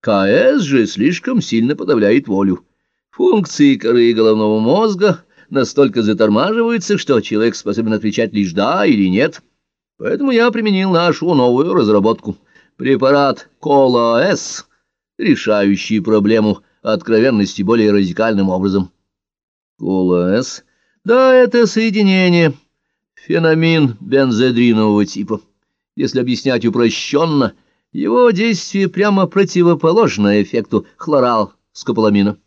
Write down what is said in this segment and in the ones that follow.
КС же слишком сильно подавляет волю. Функции коры головного мозга настолько затормаживаются, что человек способен отвечать лишь «да» или «нет». Поэтому я применил нашу новую разработку. Препарат Кола-С, решающий проблему откровенности более радикальным образом. Кола-С? Да, это соединение, феномен бензодринового типа. Если объяснять упрощенно, его действие прямо противоположно эффекту хлорал скополамина.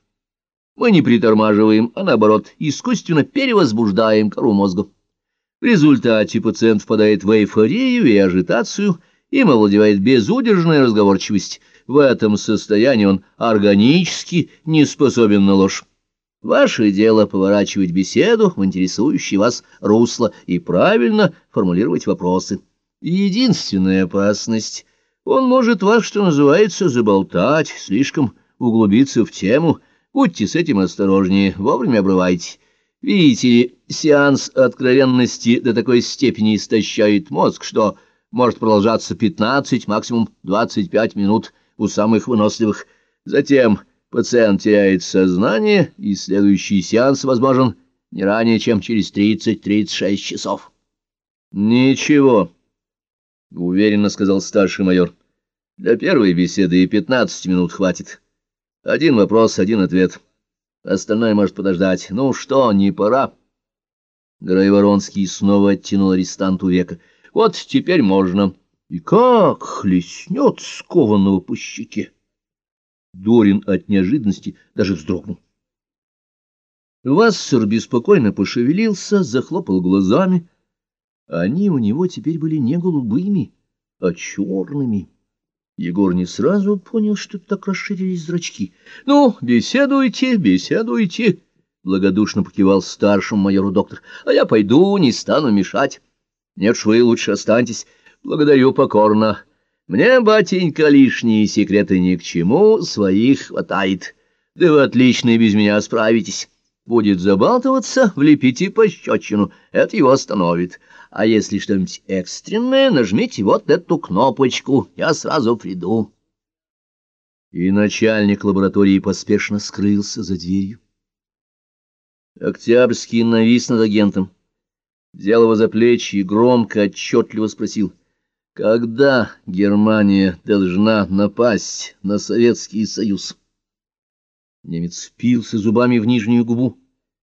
Мы не притормаживаем, а наоборот, искусственно перевозбуждаем кору мозга. В результате пациент впадает в эйфорию и ажитацию, им овладевает безудержная разговорчивость. В этом состоянии он органически не способен на ложь. Ваше дело поворачивать беседу в интересующее вас русло и правильно формулировать вопросы. Единственная опасность — он может вас, что называется, заболтать, слишком углубиться в тему. Будьте с этим осторожнее, вовремя обрывайте. Видите ли, сеанс откровенности до такой степени истощает мозг, что может продолжаться 15, максимум 25 минут у самых выносливых. Затем пациент теряет сознание, и следующий сеанс возможен не ранее, чем через 30-36 часов. «Ничего», — уверенно сказал старший майор. «Для первой беседы и 15 минут хватит. Один вопрос, один ответ». Остальное может подождать. Ну что, не пора? Грайворонский снова оттянул арестанту века. Вот теперь можно. И как хлестнет скованного по щеке. Дорин от неожиданности даже вздрогнул. Вассер беспокойно пошевелился, захлопал глазами. Они у него теперь были не голубыми, а черными. Егор не сразу понял, что так расширились зрачки. — Ну, беседуйте, беседуйте, — благодушно покивал старшему майору доктор. — А я пойду, не стану мешать. Нет ж, вы лучше останьтесь. Благодарю покорно. Мне, батенька, лишние секреты ни к чему, своих хватает. Да вы отлично и без меня справитесь. Будет забалтываться, влепите пощечину, это его остановит. А если что-нибудь экстренное, нажмите вот эту кнопочку, я сразу приду. И начальник лаборатории поспешно скрылся за дверью. Октябрьский навис над агентом, взял его за плечи и громко, отчетливо спросил, когда Германия должна напасть на Советский Союз? Немец впился зубами в нижнюю губу,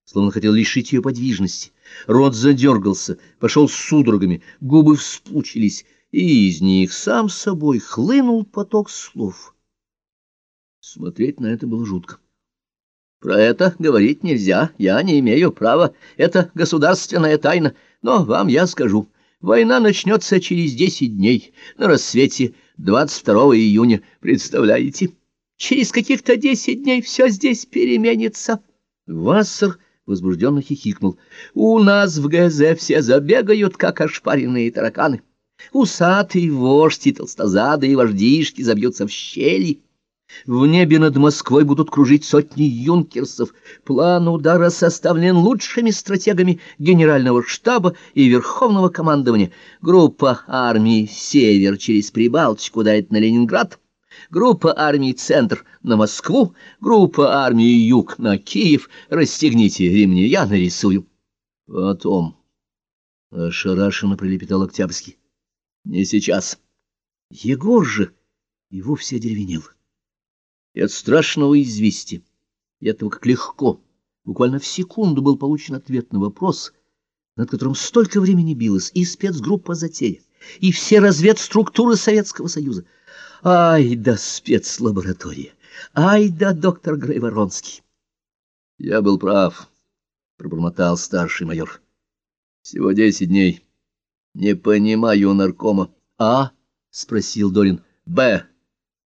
словно хотел лишить ее подвижности. Рот задергался, пошел с судорогами, губы вспучились, и из них сам собой хлынул поток слов. Смотреть на это было жутко. Про это говорить нельзя, я не имею права, это государственная тайна, но вам я скажу. Война начнется через десять дней, на рассвете 22 июня, представляете? Через каких-то десять дней все здесь переменится. Вассер возбужденно хихикнул. «У нас в ГЗ все забегают, как ошпаренные тараканы. Усатые вождь и толстозады и вождишки забьются в щели». В небе над Москвой будут кружить сотни юнкерсов. План удара составлен лучшими стратегами генерального штаба и верховного командования. Группа армий «Север» через Прибалтику дает на Ленинград группа армий «Центр» на Москву, группа армий «Юг» на Киев. Расстегните ремни, я нарисую. Потом. Ошарашенно прилепетал Октябрьский. Не сейчас. Егор же и вовсе одеревенел. И от страшного известия, и от того, как легко, буквально в секунду был получен ответ на вопрос, над которым столько времени билась и спецгруппа «Затея», и все разведструктуры Советского Союза — Ай да спецлаборатория! Ай да доктор Грейворонский! Я был прав, пробормотал старший майор. Всего десять дней. Не понимаю наркома. А? спросил Долин. Б.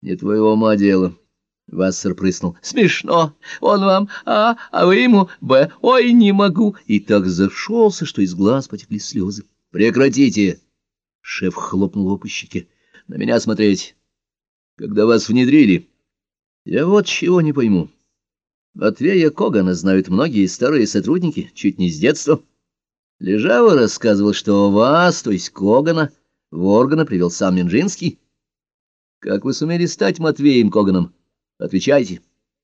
Не твоего ума дело. Вассер прыснул. «Смешно! Он вам А, а вы ему Б. Ой, не могу!» И так зашелся, что из глаз потекли слезы. «Прекратите!» Шеф хлопнул по щеке. «На меня смотреть когда вас внедрили. Я вот чего не пойму. Матвея Когана знают многие старые сотрудники, чуть не с детства. Лежава рассказывал, что вас, то есть Когана, в органы привел сам Минжинский. Как вы сумели стать Матвеем Коганом? Отвечайте.